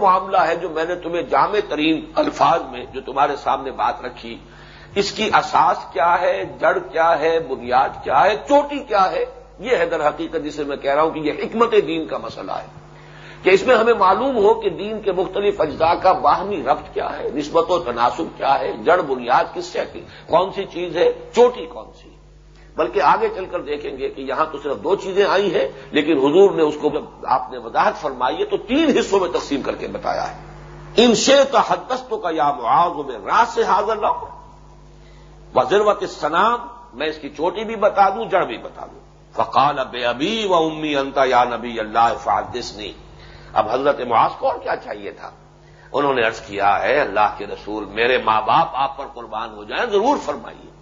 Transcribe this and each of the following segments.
معاملہ ہے جو میں نے تمہیں جامع ترین الفاظ میں جو تمہارے سامنے بات رکھی، اس کی اساس کیا ہے، جڑ کیا ہے، بنیاد کیا ہے، چوٹی کیا ہے، یہ ہے در حقیقت جسے میں کہہ رہا ہوں کہ یہ حکمت دین کا مسئلہ ہے۔ کہ اس میں ہمیں معلوم ہو کہ دین کے مختلف اجزاء کا باہمی ربط کیا ہے، نسبت و تناسب کیا ہے، جڑ بنیاد کس سے کون سی چیز ہے، چوٹی کون سی بلکہ آگے چل کر دیکھیں گے کہ یہاں تو صرف دو چیزیں آئی ہیں، لیکن حضور نے اس کو جب آپ نے وضاحت فرمائی ہے تو تین حصوں میں تقسیم کر کے بتایا ہے۔ ان شے کا حدستوں کا یا معاذ میں راز سے حاضر نہ ہو۔ وزروت سنام میں اس کی چوٹی بھی بتا دوں، جڑ بھی بتا دوں۔ فقال اب ابی و امی انتا یا نبی اللہ فادسنی اب حضرت معاذ کو اور کیا چاہیے تھا؟ انہوں نے ارض کیا ہے اللہ کے رسول، میرے ماں باپ آپ پر قربان ہو جائیں، ضرور فرمائیے۔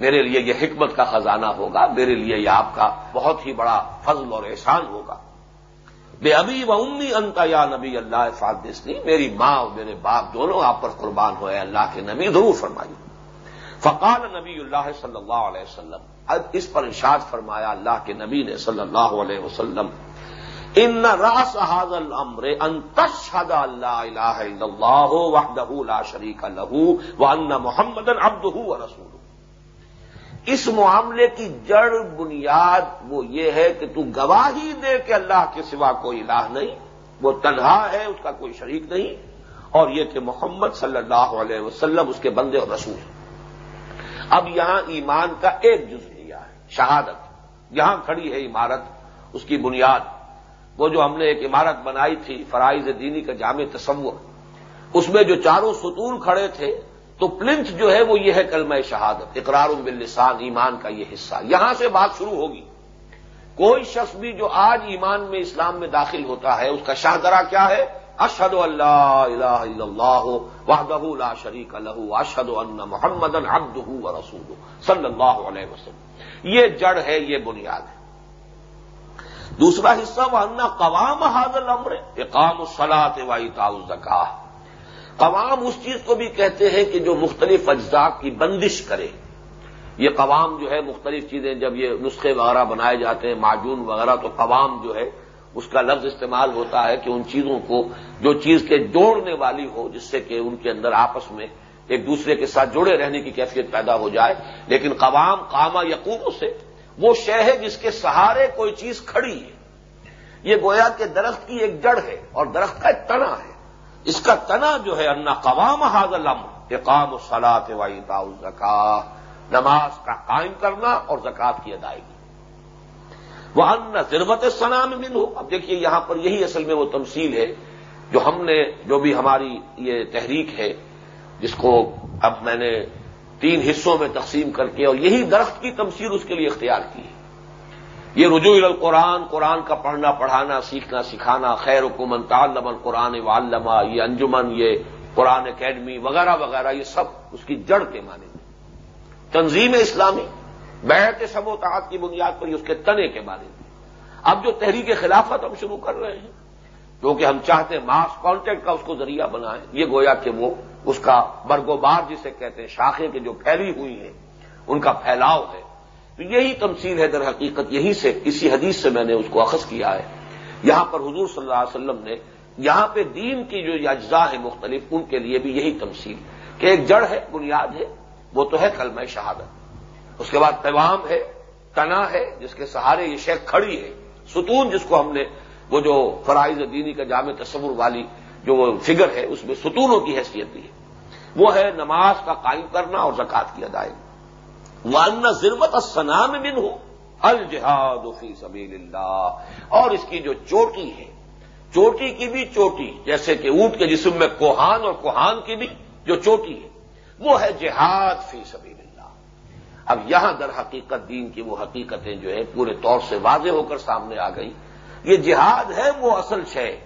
میرے لیے یہ حکمت کا خزانہ ہوگا، میرے لیے یہ آپ کا بہت ہی بڑا فضل اور احسان ہوگا۔ بے ابھی و امی انتا یا نبی اللہ فادسنی میری ماں اور میرے باپ دونوں آپ پر قربان ہوئے، اللہ کے نبی، ضرور فرمائیے۔ فقال نبی اللہ صلی اللہ علیہ وسلم، اب اس پر ارشاد فرمایا اللہ کے نبی نے صلی اللہ علیہ وسلم، ان راس حاض المر ان اللہ الہ الا اللہ وحدہ لا شریک لہو وان محمد عبدہ ورسولہ اس معاملے کی جڑ بنیاد وہ یہ ہے کہ تو گواہی دے کہ اللہ کے سوا کوئی الہ نہیں، وہ تنہا ہے، اس کا کوئی شریک نہیں، اور یہ کہ محمد صلی اللہ علیہ وسلم اس کے بندے اور رسول ہیں۔ اب یہاں ایمان کا ایک جز لیا ہے، شہادت۔ یہاں کھڑی ہے عمارت، اس کی بنیاد۔ وہ جو ہم نے ایک عمارت بنائی تھی، فرائض دینی کا جامع تصور، اس میں جو چاروں ستون کھڑے تھے تو پلنتھ جو ہے وہ یہ ہے کلمہ شہادت، اقرار باللسان، ایمان کا یہ حصہ۔ یہاں سے بات شروع ہوگی۔ کوئی شخص بھی جو آج ایمان میں اسلام میں داخل ہوتا ہے، اس کا شاہدرا کیا ہے؟ اشد اللہ الہ الا اللہ وحدہ لا شریک لہ اشد ان محمد عبدہ و رسول صلی اللہ علیہ وسلم۔ یہ جڑ ہے، یہ بنیاد ہے۔ دوسرا حصہ وہ ان قوام حاضل امر اقام الصلاط واحتا الزکا قوام اس چیز کو بھی کہتے ہیں کہ جو مختلف اجزاء کی بندش کرے۔ یہ قوام جو ہے مختلف چیزیں جب یہ نسخے وغیرہ بنائے جاتے ہیں، معجون وغیرہ، تو قوام جو ہے اس کا لفظ استعمال ہوتا ہے کہ ان چیزوں کو جو چیز کے جوڑنے والی ہو، جس سے کہ ان کے اندر آپس میں ایک دوسرے کے ساتھ جڑے رہنے کی کیفیت پیدا ہو جائے۔ لیکن قوام کاما یقوبوں سے، وہ شہ ہے جس کے سہارے کوئی چیز کھڑی ہے۔ یہ گویا کے درخت کی ایک جڑ ہے اور درخت کا ایک تنا ہے۔ اس کا تنا جو ہے انا قوام حاضل اقام سلاط وائی زکا نماز کا قائم کرنا اور زکات کی ادائیگی۔ وہ ان ضرورت سنام بن ہو اب دیکھیے یہاں پر یہی اصل میں وہ تمثیل ہے، جو ہم نے، جو بھی ہماری یہ تحریک ہے، جس کو اب میں نے تین حصوں میں تقسیم کر کے اور یہی درخت کی تمثیل اس کے لیے اختیار کی۔ ہے یہ رجوع القرآن، قرآن کا پڑھنا، پڑھانا، سیکھنا، سکھانا، خیر حکومن تعلم القرآن والما یہ انجمن، یہ قرآن اکیڈمی، وغیرہ وغیرہ، یہ سب اس کی جڑ کے معنی میں تنظیم اسلامی، بیعت سب و تعات کی بنیاد پر یہ اس کے تنے کے بارے میں اب جو تحریک خلافت ہم شروع کر رہے ہیں، کیونکہ ہم چاہتے ہیں ماس کانٹیکٹ کا اس کو ذریعہ بنائیں، یہ گویا کہ وہ اس کا برگوبار جسے کہتے ہیں، شاخیں کے جو پھیلی ہوئی ہیں، ان کا پھیلاؤ ہے۔ تو یہی تمثیل ہے در حقیقت، یہی سے، اسی حدیث سے میں نے اس کو اخذ کیا ہے۔ یہاں پر حضور صلی اللہ علیہ وسلم نے یہاں پہ دین کی جو اجزاء ہیں مختلف، ان کے لیے بھی یہی تمثیل کہ ایک جڑ ہے، بنیاد ہے، وہ تو ہے کلمہ شہادت۔ اس کے بعد پیغام ہے، تنا ہے، جس کے سہارے یہ شیخ کھڑی ہے۔ ستون جس کو ہم نے، وہ جو فرائض دینی کا جامع تصور والی جو وہ فگر ہے، اس میں ستونوں کی حیثیت دی ہے۔ وہ ہے نماز کا قائم کرنا اور زکات کی ادائیگی۔ والنا ضرورت سنام بن ہو الجہاد فی سبیل اللہ اور اس کی جو چوٹی ہے، چوٹی کی بھی چوٹی، جیسے کہ اونٹ کے جسم میں کوہان اور کوہان کی بھی جو چوٹی ہے، وہ ہے جہاد فی سبیل اب یہاں در حقیقت دین کی وہ حقیقتیں جو ہے پورے طور سے واضح ہو کر سامنے آ گئی یہ جہاد ہے، وہ اصل شے۔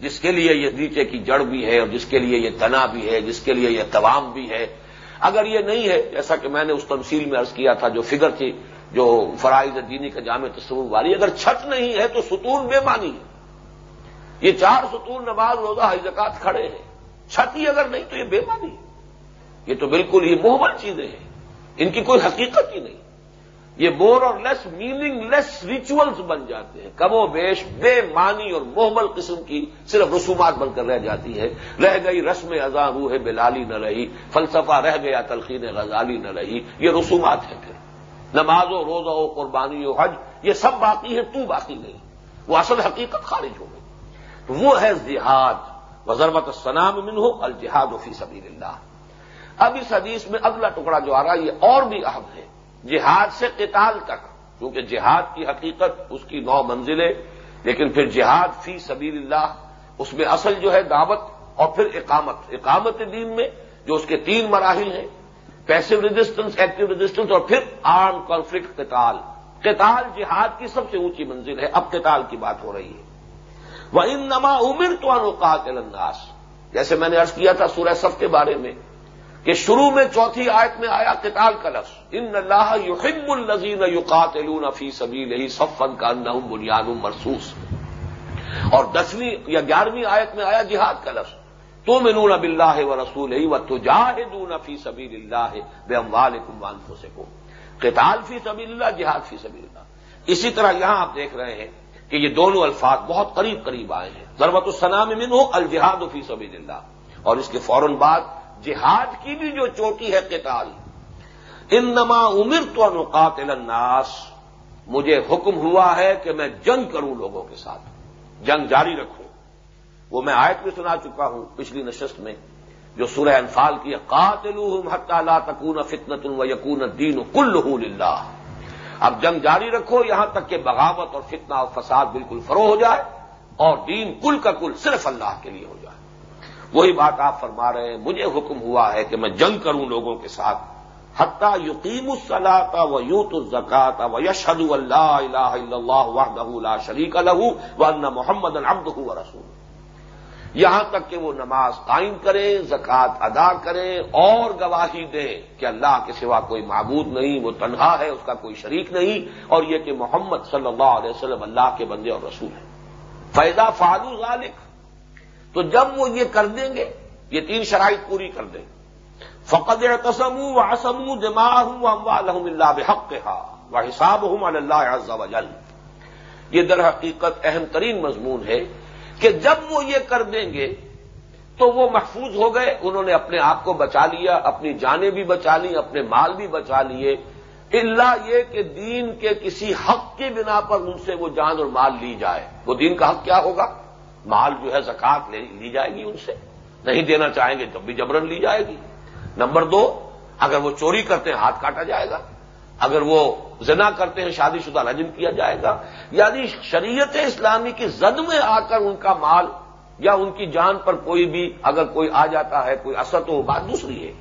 جس کے لیے یہ نیچے کی جڑ بھی ہے اور جس کے لیے یہ تنا بھی ہے، جس کے لیے یہ توام بھی ہے۔ اگر یہ نہیں ہے، جیسا کہ میں نے اس تمثیل میں عرض کیا تھا، جو فگر تھی جو فرائض دینی کا جامع تصور والی، اگر چھت نہیں ہے تو ستون بے مانی ہے۔ یہ چار ستون نماز روزہ حجکات کھڑے ہیں۔ چھت ہی اگر نہیں تو یہ بے مانی ہے۔ یہ تو بالکل ہی محمد چیزیں ہیں۔ ان کی کوئی حقیقت ہی نہیں۔ یہ مور اور لیس میننگ لیس ریچولس بن جاتے ہیں۔ کم و بیش بے معنی اور محمل قسم کی صرف رسومات بن کر رہ جاتی ہے رہ گئی رسم ازاں روح بلالی نہ رہی، فلسفہ رہ گیا تلخین غزالی نہ رہی۔ یہ رسومات ہیں پھر۔ نماز و روزہ و قربانی و حج، یہ سب باقی ہے تو باقی نہیں۔ وہ اصل حقیقت خارج ہو گئی۔ تو وہ ہے جہاد۔ وزربت السلام من ہو الجہاد فی سبیل اللہ اب اس حدیث میں اگلا ٹکڑا جو آ رہا ہے، یہ اور بھی اہم ہے۔ جہاد سے قتال تک کیونکہ جہاد کی حقیقت اس کی نو منزلیں، لیکن پھر جہاد فی سبیل اللہ، اس میں اصل جو ہے دعوت اور پھر اقامت۔ اقامت دین میں جو اس کے تین مراحل ہیں پیسو ریزسٹنس ایکٹیو ریزسٹنس اور پھر آرم کانفلکٹ قتال۔ قتال جہاد کی سب سے اونچی منزل ہے۔ اب قتال کی بات ہو رہی ہے۔ وہ ان نما عمر تو انوقات انداز جیسے میں نے ارض کیا تھا سورہ صف کے بارے میں کہ شروع میں چوتھی آیت میں آیا قتال کا لفظ۔ ان اللہ یحب الزین یوقات فی سبھی نہیں سب فن کا نم بنیاد مرسوس اور دسویں یا گیارہویں آیت میں آیا جہاد کا لفظ۔ تو میں نون اب اللہ و رسول ہی و تو فی سبھی اللہ بے اموال کمبان سے کو قتال فی سبھی اللہ جہاد فی سبھی اللہ اسی طرح یہاں آپ دیکھ رہے ہیں کہ یہ دونوں الفاظ بہت قریب قریب آئے ہیں۔ ضربت السلام من ہو الجہاد فی سبھی اللہ اور اس کے فوراً بعد جہاد کی بھی جو چوٹی ہے قتال ان نما عمر تو انوقات الناس، مجھے حکم ہوا ہے کہ میں جنگ کروں لوگوں کے ساتھ، جنگ جاری رکھوں۔ وہ میں آیت بھی سنا چکا ہوں پچھلی نشست میں، جو سورہ انفال کی قاتل لا تکون فتنت و یقون دین کل اللہ اب جنگ جاری رکھو، یہاں تک کہ بغاوت اور فتنہ اور فساد بالکل فرو ہو جائے، اور دین کل کا کل صرف اللہ کے لیے ہو جائے۔ وہی بات آپ فرما رہے ہیں، مجھے حکم ہوا ہے کہ میں جنگ کروں لوگوں کے ساتھ۔ حتہ یقین الصلاح و یوت الزکات و یشد اللہ الہ اللہ وحدہ شریک الح و اللہ محمد الحمد رسول یہاں تک کہ وہ نماز قائم کریں، زکوٰۃ ادا کریں اور گواہی دیں کہ اللہ کے سوا کوئی معبود نہیں، وہ تنہا ہے، اس کا کوئی شریک نہیں، اور یہ کہ محمد صلی اللہ علیہ وسلم اللہ کے بندے اور رسول ہیں۔ فیضا فالو ذالک تو جب وہ یہ کر دیں گے، یہ تین شرائط پوری کر دیں فقد قسم و آسم دما ہوں اموا اللہ بحق و حساب ہوں اللہ وجل۔ یہ در حقیقت اہم ترین مضمون ہے کہ جب وہ یہ کر دیں گے تو وہ محفوظ ہو گئے، انہوں نے اپنے آپ کو بچا لیا، اپنی جانیں بھی بچا لی اپنے مال بھی بچا لیے۔ اللہ یہ کہ دین کے کسی حق کی بنا پر ان سے وہ جان اور مال لی جائے۔ وہ دین کا حق کیا ہوگا؟ مال جو ہے زکات لی جائے گی ان سے۔ نہیں دینا چاہیں گے تب بھی جبرن لی جائے گی۔ نمبر دو، اگر وہ چوری کرتے ہیں، ہاتھ کاٹا جائے گا۔ اگر وہ زنا کرتے ہیں، شادی شدہ رجم کیا جائے گا۔ یعنی شریعت اسلامی کی زد میں آ کر ان کا مال یا ان کی جان پر کوئی بھی اگر کوئی آ جاتا ہے، کوئی اثر تو وہ بات دوسری ہے۔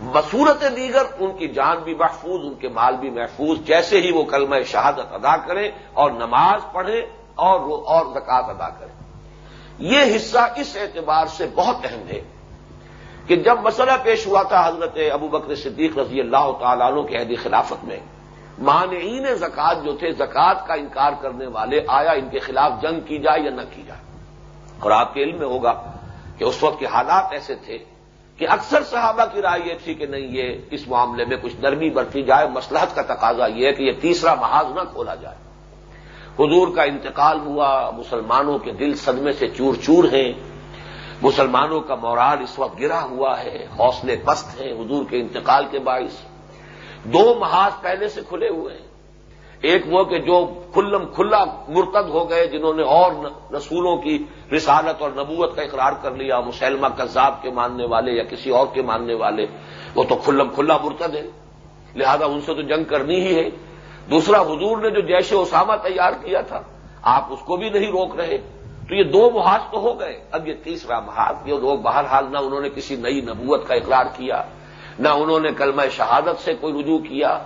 بصورت دیگر، ان کی جان بھی محفوظ، ان کے مال بھی محفوظ۔ جیسے ہی وہ کلمہ شہادت ادا کریں اور نماز پڑھیں اور اور زکات ادا کریں۔ یہ حصہ اس اعتبار سے بہت اہم ہے کہ جب مسئلہ پیش ہوا تھا حضرت ابو بکر صدیق رضی اللہ تعالیٰ عنہ کے عہدی خلافت میں، مانعین زکوٰۃ جو تھے، زکوٰۃ کا انکار کرنے والے آیا ان کے خلاف جنگ کی جائے یا نہ کی جائے۔ اور آپ کے علم میں ہوگا کہ اس وقت کے حالات ایسے تھے کہ اکثر صحابہ کی رائے یہ تھی کہ نہیں، یہ اس معاملے میں کچھ نرمی برتی جائے مسلحت کا تقاضا یہ ہے کہ یہ تیسرا محاذ نہ کھولا جائے۔ حضور کا انتقال ہوا، مسلمانوں کے دل صدمے سے چور چور ہیں، مسلمانوں کا مورال اس وقت گرا ہوا ہے، حوصلے پست ہیں حضور کے انتقال کے باعث۔ دو محاذ پہلے سے کھلے ہوئے ہیں۔ ایک وہ کہ جو کھلم کھلا مرتد ہو گئے، جنہوں نے اور رسولوں کی رسالت اور نبوت کا اقرار کر لیا، مسلمہ کذاب کے ماننے والے یا کسی اور کے ماننے والے، وہ تو کھلم کھلا مرتد ہے لہذا ان سے تو جنگ کرنی ہی ہے۔ دوسرا حضور نے جو جیش اسامہ تیار کیا تھا، آپ اس کو بھی نہیں روک رہے۔ تو یہ دو محاذ تو ہو گئے۔ اب یہ تیسرا محاذ، یہ لوگ بہرحال نہ انہوں نے کسی نئی نبوت کا اقرار کیا، نہ انہوں نے کلمہ شہادت سے کوئی رجوع کیا،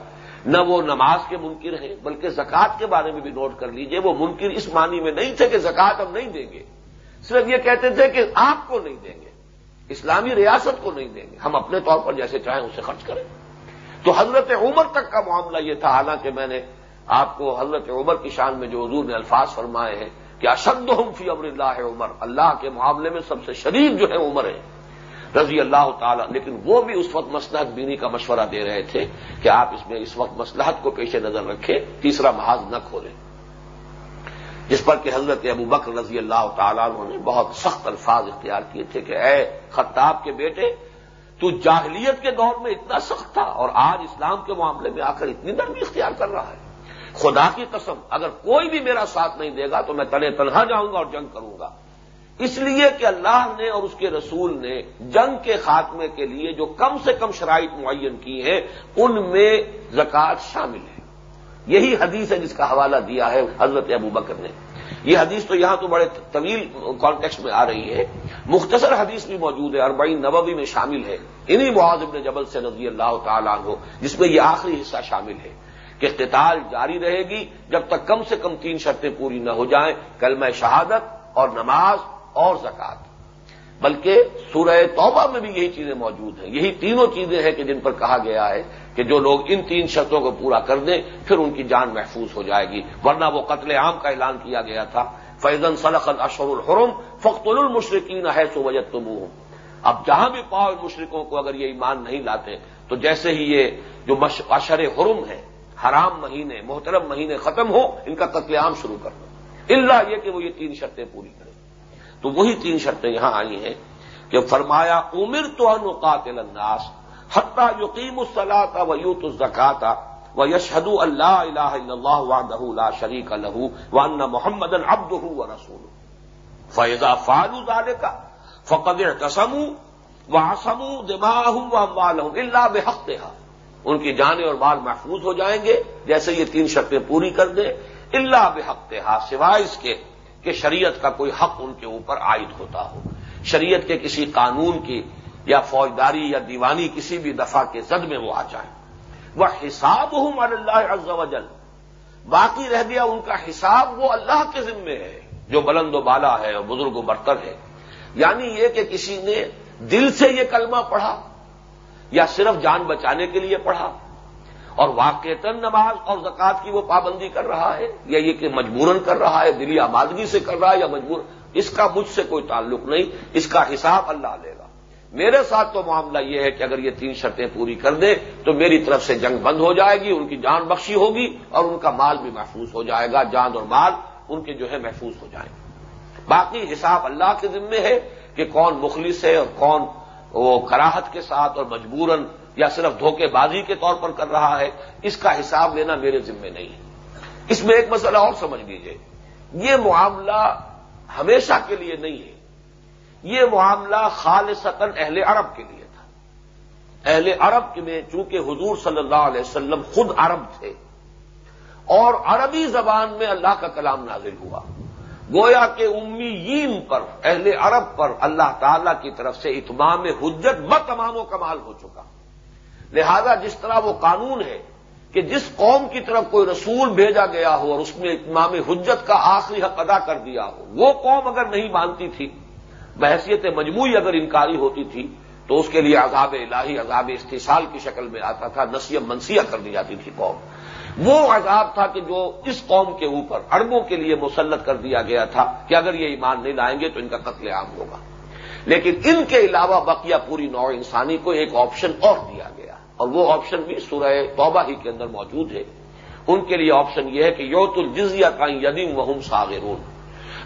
نہ وہ نماز کے منکر ہیں، بلکہ زکوٰۃ کے بارے میں بھی نوٹ کر لیجیے۔ وہ منکر اس معنی میں نہیں تھے کہ زکوٰۃ ہم نہیں دیں گے۔ صرف یہ کہتے تھے کہ آپ کو نہیں دیں گے، اسلامی ریاست کو نہیں دیں گے۔ ہم اپنے طور پر جیسے چاہیں اسے خرچ کریں۔ تو حضرت عمر تک کا معاملہ یہ تھا، حالانکہ میں نے آپ کو حضرت عمر کی شان میں جو حضور نے الفاظ فرمائے ہیں کہ اشد ہم فی امر اللہ عمر، اللہ کے معاملے میں سب سے شدید جو ہے عمر ہے رضی اللہ تعالی، لیکن وہ بھی اس وقت مسلحت بینی کا مشورہ دے رہے تھے کہ آپ اس میں اس وقت مسلحت کو پیش نظر رکھیں، تیسرا محاذ نہ کھولیں۔ جس پر کہ حضرت ابو بکر رضی اللہ تعالیٰ عنہ نے بہت سخت الفاظ اختیار کیے تھے کہ اے خطاب کے بیٹے تو جاہلیت کے دور میں اتنا سخت تھا اور آج اسلام کے معاملے میں آ کر اتنی نرمی اختیار کر رہا ہے۔ خدا کی قسم، اگر کوئی بھی میرا ساتھ نہیں دے گا تو میں تنے تنہا جاؤں گا اور جنگ کروں گا۔ اس لیے کہ اللہ نے اور اس کے رسول نے جنگ کے خاتمے کے لیے جو کم سے کم شرائط معین کی ہیں، ان میں زکوٰۃ شامل ہے۔ یہی حدیث ہے جس کا حوالہ دیا ہے حضرت ابو بکر نے۔ یہ حدیث تو یہاں تو بڑے طویل کانٹیکس میں آ رہی ہے۔ مختصر حدیث بھی موجود ہے، اربعین نبوی میں شامل ہے۔ انہی معاذ ابن جبل سے رضی اللہ تعالیٰ عنہ، جس میں یہ آخری حصہ شامل ہے کہ قتال جاری رہے گی جب تک کم سے کم تین شرطیں پوری نہ ہو جائیں، کلمہ شہادت اور نماز اور زکوٰۃ۔ بلکہ سورہ توبہ میں بھی یہی چیزیں موجود ہیں۔ یہی تینوں چیزیں ہیں کہ جن پر کہا گیا ہے کہ جو لوگ ان تین شرطوں کو پورا کر دیں، پھر ان کی جان محفوظ ہو جائے گی۔ ورنہ وہ قتل عام کا اعلان کیا گیا تھا۔ فیضن سلق الشر الحرم فخت المشرقین ہے سو وجت اب جہاں بھی پاؤ مشرقوں کو اگر یہ ایمان نہیں لاتے، تو جیسے ہی یہ جو اشر حرم ہے حرام مہینے، محترم مہینے ختم ہو ان کا قتل عام شروع کر دو۔ اللہ یہ کہ وہ یہ تین شرطیں پوری کریں۔ تو وہی تین شرطیں یہاں آئی ہیں کہ فرمایا عمر تو انقاتل الناس حتہ یقیم الصلاح و یوت الزکاتا و یشہد اللہ الہ الا اللہ وحدہ لا شریک لہ وان محمد عبدہ و رسول فیضا فالو ذالک فقد اعتصموا وعصموا دماءهم واموالهم الا بحقها۔ ان کی جانیں اور مال محفوظ ہو جائیں گے، جیسے یہ تین شرطیں پوری کر دیں اللہ بحقها، سوائے اس کے کہ شریعت کا کوئی حق ان کے اوپر عائد ہوتا ہو۔ شریعت کے کسی قانون کی یا فوجداری یا دیوانی کسی بھی دفعہ کے زد میں وہ آ جائیں وہ حساب ہوں اللہ عز و جل۔ باقی رہ گیا ان کا حساب وہ اللہ کے ذمے ہے، جو بلند و بالا ہے اور بزرگ و برتر ہے۔ یعنی یہ کہ کسی نے دل سے یہ کلمہ پڑھا یا صرف جان بچانے کے لیے پڑھا۔ اور واقعتاً نماز اور زکات کی وہ پابندی کر رہا ہے یا یہ کہ مجبوراً کر رہا ہے، دلی آمادگی سے کر رہا ہے یا مجبور، اس کا مجھ سے کوئی تعلق نہیں، اس کا حساب اللہ لے گا۔ میرے ساتھ تو معاملہ یہ ہے کہ اگر یہ تین شرطیں پوری کر دے تو میری طرف سے جنگ بند ہو جائے گی، ان کی جان بخشی ہوگی اور ان کا مال بھی محفوظ ہو جائے گا، جان اور مال ان کے جو ہے محفوظ ہو جائیں گے۔ باقی حساب اللہ کے ذمے ہے کہ کون مخلص ہے اور کون وہ کراہت کے ساتھ اور مجبوراً یا صرف دھوکے بازی کے طور پر کر رہا ہے، اس کا حساب لینا میرے ذمے نہیں ہے۔ اس میں ایک مسئلہ اور سمجھ لیجیے یہ معاملہ ہمیشہ کے لیے نہیں ہے۔ یہ معاملہ خالصتاً اہل عرب کے لیے تھا۔ اہل عرب میں چونکہ حضور صلی اللہ علیہ وسلم خود عرب تھے، اور عربی زبان میں اللہ کا کلام نازل ہوا۔ گویا کے امیین پر، اہل عرب پر اللہ تعالی کی طرف سے اتمام حجت بتمام و کمال ہو چکا۔ لہذا جس طرح وہ قانون ہے کہ جس قوم کی طرف کوئی رسول بھیجا گیا ہو اور اس میں اتمام حجت کا آخری حق ادا کر دیا ہو، وہ قوم اگر نہیں مانتی تھی، بحثیت مجموعی اگر انکاری ہوتی تھی، تو اس کے لیے عذاب الہی، عذاب استحصال کی شکل میں آتا تھا نصیب منسیہ کر دی جاتی تھی قوم۔ وہ عذاب تھا کہ جو اس قوم کے اوپر اربوں کے لیے مسلط کر دیا گیا تھا کہ اگر یہ ایمان نہیں لائیں گے تو ان کا قتل عام ہوگا۔ لیکن ان کے علاوہ بقیہ پوری نوع انسانی کو ایک آپشن اور دیا گیا۔ اور وہ آپشن بھی سورہ توبہ ہی کے اندر موجود ہے۔ ان کے لیے آپشن یہ ہے کہ یوت الجزیہ کا یدیم وہم ساغرون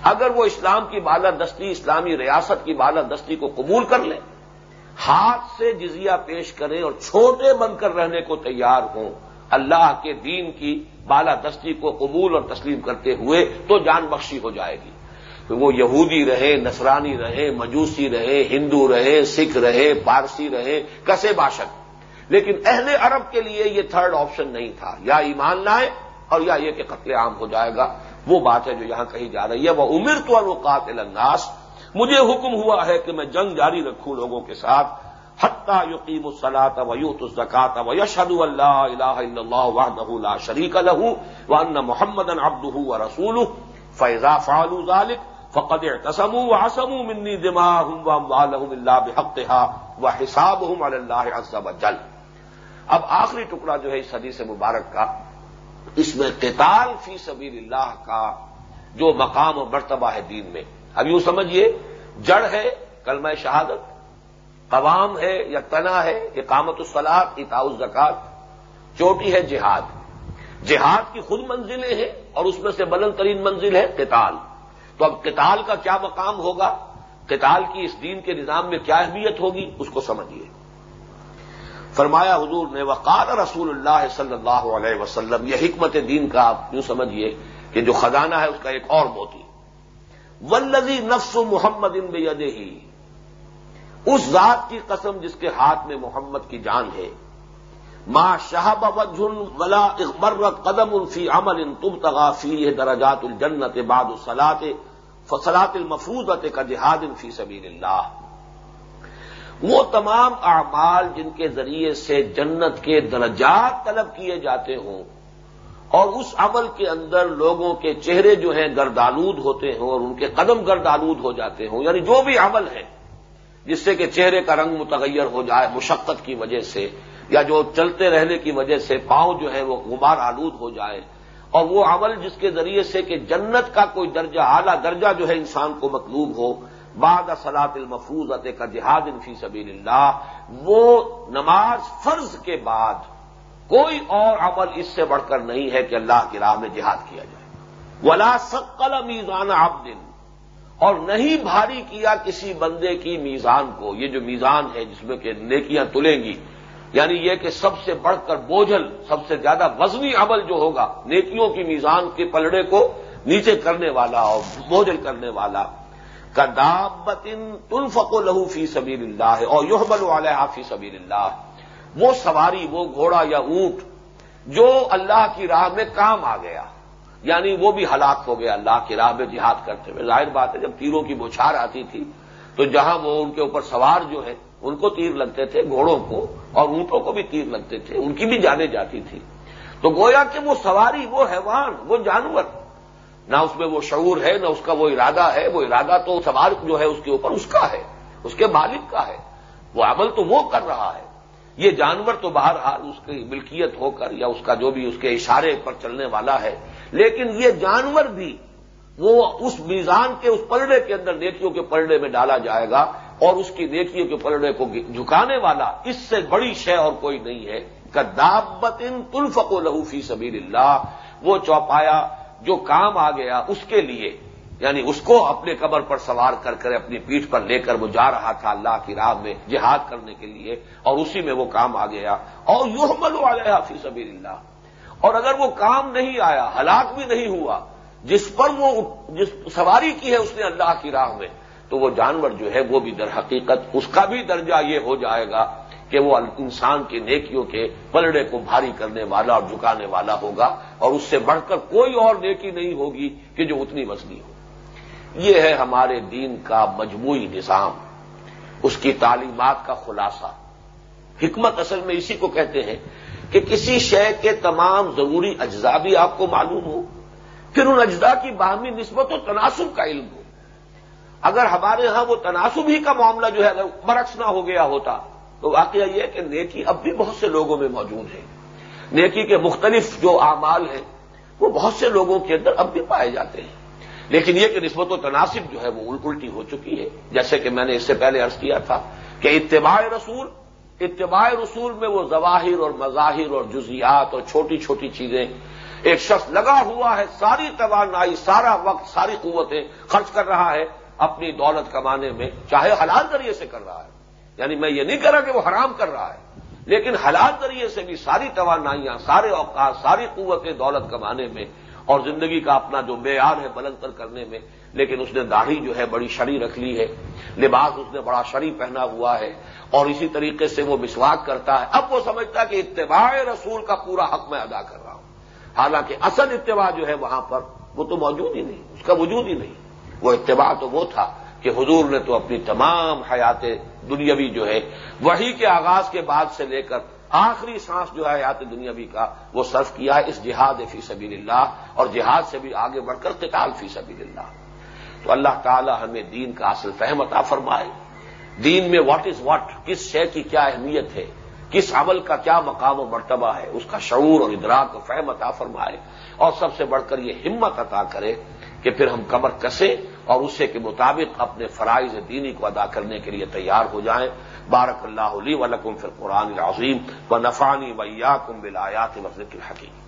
اگر وہ اسلام کی بالادستی اسلامی ریاست کی بالادستی کو قبول کر لیں، ہاتھ سے جزیہ پیش کریں اور چھوٹے بن کر رہنے کو تیار ہوں، اللہ کے دین کی بالادستی کو قبول اور تسلیم کرتے ہوئے تو جان بخشی ہو جائے گی۔ وہ یہودی رہے، نصرانی رہے، مجوسی رہے، ہندو رہے، سکھ رہے، پارسی رہے، کسے باشد۔ لیکن اہل عرب کے لیے یہ تھرڈ آپشن نہیں تھا۔ یا ایمان لائے اور یا یہ کہ قتل عام ہو جائے گا۔ وہ بات ہے جو یہاں کہی جا رہی ہے۔ وہ عمر تو الوقات الناس۔ مجھے حکم ہوا ہے کہ میں جنگ جاری رکھوں لوگوں کے ساتھ۔ حتہ یقین الصلاط و یوت الزکات و یشد اللہ الہ اللہ وحدہ شریک الح و ان محمد ابد و رسول فیضا فعلو ذالک فقد اعتصم وعصم منی دماغ اللہ بحقها وحسابهم على اللہ عز وجل۔ اب آخری ٹکڑا جو ہے اس حدیث مبارک کا، اس میں قتال فی سبیل اللہ کا جو مقام اور مرتبہ ہے دین میں۔ اب یوں سمجھیے جڑ ہے کلمہ شہادت، قوام ہے یا تنا ہے، اقامت الصلاح اطاع الزکات، چوٹی ہے جہاد۔ جہاد کی خود منزلیں ہیں اور اس میں سے بلند ترین منزل ہے قتال۔ تو اب قتال کا کیا مقام ہوگا؟ قتال کی اس دین کے نظام میں کیا اہمیت ہوگی؟ اس کو سمجھیے فرمایا حضور نے، وقال رسول اللہ صلی اللہ علیہ وسلم، یہ حکمت دین کا آپ یوں سمجھیے کہ جو خزانہ ہے اس کا ایک اور موتی ولزی نفس محمد ان بے ہی اس ذات کی قسم جس کے ہاتھ میں محمد کی جان ہے۔ ماں شہاب وجن ولا اخبر قدم الفی امن ان تم تغافی درجات الجنت باد الصلاط فصلاط المفروض کا جہاد فی سبیل اللہ وہ تمام اعمال جن کے ذریعے سے جنت کے درجات طلب کیے جاتے ہوں اور اس عمل کے اندر لوگوں کے چہرے جو ہیں گردالود ہوتے ہوں اور ان کے قدم گردالود ہو جاتے ہوں یعنی جو بھی عمل ہے، جس سے کہ چہرے کا رنگ متغیر ہو جائے مشقت کی وجہ سے یا جو چلتے رہنے کی وجہ سے پاؤں جو ہے وہ غبار آلود ہو جائے۔ اور وہ عمل جس کے ذریعے سے کہ جنت کا کوئی درجہ اعلیٰ درجہ جو ہے انسان کو مطلوب ہو بعد سلاط المفروض کا جہاد انفی سبیل اللہ وہ نماز فرض کے بعد کوئی اور عمل اس سے بڑھ کر نہیں ہے کہ اللہ کی راہ میں جہاد کیا جائے۔ ولا سکل میزان عبدن اور نہیں بھاری کیا کسی بندے کی میزان کو، یہ جو میزان ہے جس میں کہ نیکیاں تلیں گی۔ یعنی یہ کہ سب سے بڑھ کر بوجھل، سب سے زیادہ وزنی عمل جو ہوگا، نیکیوں کی میزان کے پلڑے کو نیچے کرنے والا اور بوجھل کرنے والا۔ کا دابتن تنفق لہو فی سبیل اللہ اور یوحبل علیہ فی سبیل اللہ وہ سواری، وہ گھوڑا یا اونٹ جو اللہ کی راہ میں کام آ گیا یعنی وہ بھی ہلاک ہو گیا اللہ کی راہ میں جہاد کرتے ہوئے۔ ظاہر بات ہے، جب تیروں کی بوچھار آتی تھی، تو جہاں وہ ان کے اوپر سوار جو ہے، ان کو تیر لگتے تھے، گھوڑوں کو اور اونٹوں کو بھی تیر لگتے تھے، ان کی بھی جانے جاتی تھی۔ تو گویا کہ وہ سواری، وہ حیوان، وہ جانور نہ اس میں وہ شعور ہے، نہ اس کا وہ ارادہ ہے۔ وہ ارادہ تو سوار جو ہے اس کے اوپر اس کا ہے، اس کے مالک کا ہے۔ وہ عمل تو وہ کر رہا ہے۔ یہ جانور تو باہر اس کی ملکیت ہو کر یا اس کا جو بھی اس کے اشارے پر چلنے والا ہے۔ لیکن یہ جانور بھی وہ اس میزان کے اس پلڑے کے اندر نیکیوں کے پلڑے میں ڈالا جائے گا اور اس کی نیکیوں کے پلڑے کو جھکانے والا اس سے بڑی شے اور کوئی نہیں ہے۔ کدابت ان تلفق و لہوفی سبیل اللہ۔ وہ چوپایا جو کام آ گیا اس کے لیے یعنی اس کو اپنے قبر پر سوار کر کر اپنی پیٹھ پر لے کر وہ جا رہا تھا اللہ کی راہ میں جہاد کرنے کے لیے، اور اسی میں وہ کام آ گیا۔ اور یو حمل والے حافظ سبیر اللہ اور اگر وہ کام نہیں آیا، ہلاک بھی نہیں ہوا، جس پر وہ جس سواری کی ہے اس نے اللہ کی راہ میں، تو وہ جانور جو ہے وہ بھی در حقیقت اس کا بھی درجہ یہ ہو جائے گا کہ وہ انسان کے نیکیوں کے پلڑے کو بھاری کرنے والا اور جھکانے والا ہوگا اور اس سے بڑھ کر کوئی اور نیکی نہیں ہوگی کہ جو اتنی وزنی ہو۔ یہ ہے ہمارے دین کا مجموعی نظام۔ اس کی تعلیمات کا خلاصہ۔ حکمت اصل میں اسی کو کہتے ہیں کہ کسی شے کے تمام ضروری اجزاء بھی آپ کو معلوم ہو پھر ان اجزاء کی باہمی نسبت و تناسب کا علم ہو۔ اگر ہمارے ہاں وہ تناسب ہی کا معاملہ جو ہے اگر برعکس نہ ہو گیا ہوتا تو واقعہ یہ ہے کہ نیکی اب بھی بہت سے لوگوں میں موجود ہے۔ نیکی کے مختلف جو اعمال ہیں، وہ بہت سے لوگوں کے اندر اب بھی پائے جاتے ہیں۔ لیکن یہ کہ نسبت و تناسب جو ہے وہ الٹی ہو چکی ہے۔ جیسے کہ میں نے اس سے پہلے عرض کیا تھا کہ اتباع رسول اتباع رسول میں وہ ظواہر اور مظاہر اور جزیات اور چھوٹی چھوٹی چیزیں۔ ایک شخص لگا ہوا ہے، ساری توانائی، سارا وقت، ساری قوتیں خرچ کر رہا ہے، اپنی دولت کمانے میں، چاہے حلال ذریعے سے کر رہا ہے۔ یعنی میں یہ نہیں کر رہا کہ وہ حرام کر رہا ہے، لیکن حلال ذریعے سے بھی ساری توانائیاں، سارے اوقات، ساری قوتیں دولت کمانے میں اور زندگی کا اپنا جو معیار ہے بلند تر کرنے میں، لیکن اس نے داڑھی جو ہے بڑی شری رکھ لی ہے، لباس اس نے بڑا شری پہنا ہوا ہے اور اسی طریقے سے وہ مسواک کرتا ہے۔ اب وہ سمجھتا ہے کہ اتباع رسول کا پورا حق میں ادا کر رہا ہوں۔ حالانکہ اصل اتباع جو ہے وہاں پر وہ تو موجود ہی نہیں، اس کا وجود ہی نہیں۔ وہ اتباع تو وہ تھا کہ حضور نے تو اپنی تمام حیات دنیاوی جو ہے وہی کے آغاز کے بعد سے لے کر آخری سانس جو ہے حیات دنیاوی کا، وہ صرف کیا ہے، اس جہاد فی سبیل اللہ اور جہاد سے بھی آگے بڑھ کر قتال فی سبیل اللہ۔ تو اللہ تعالی ہمیں دین کا اصل فہم عطا فرمائے۔ دین میں واٹ از واٹ کس شے کی کیا اہمیت ہے، کس عمل کا کیا مقام و مرتبہ ہے، اس کا شعور اور ادراک و فہم عطا فرمائے۔ اور سب سے بڑھ کر یہ ہمت عطا کرے کہ پھر ہم کمر کسیں اور اسے کے مطابق اپنے فرائض دینی کو ادا کرنے کے لیے تیار ہو جائیں۔ بارک اللہ علی ولکم فی القرآن العظیم و نفانی ویا کم بلایات وزر حقیقت